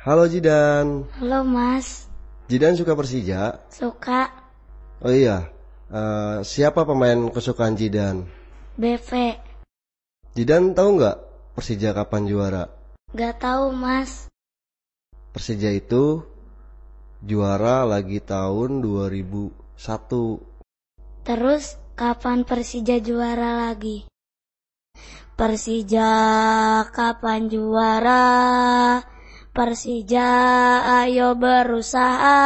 Halo Jidan. Halo Mas, Jidan suka Persija? suka Oh iya. Eh, siapa pemain kesukaan Jidan? BV. Jidan tahu nggak Persija kapan juara? Gak tahu Mas, Persija itu juara lagi tahun 2001. terus kapan Persija juara lagi? Persija kapan juara? Persija ayo berusaha.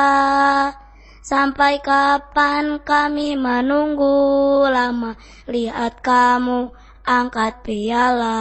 Sampai kapan kami menunggu lama lihat kamu angkat piala.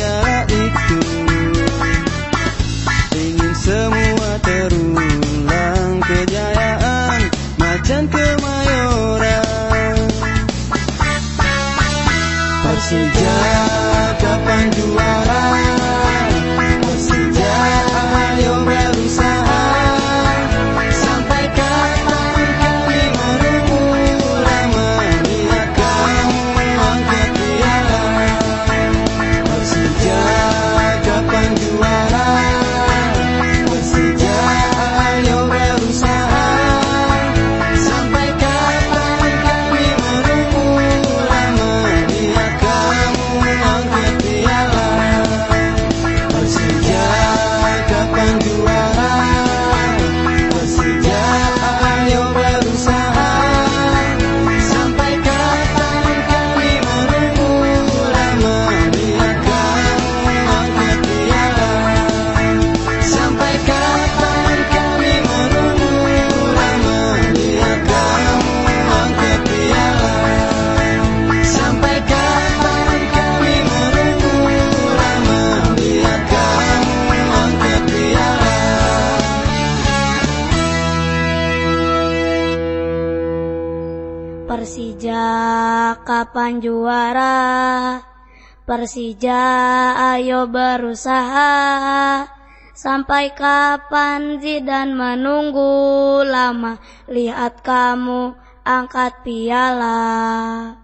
genggam piala itu Persija kapan juara? Persija ayo berusaha. Sampai kapan Zidan menunggu lama? Lihat kamu angkat piala.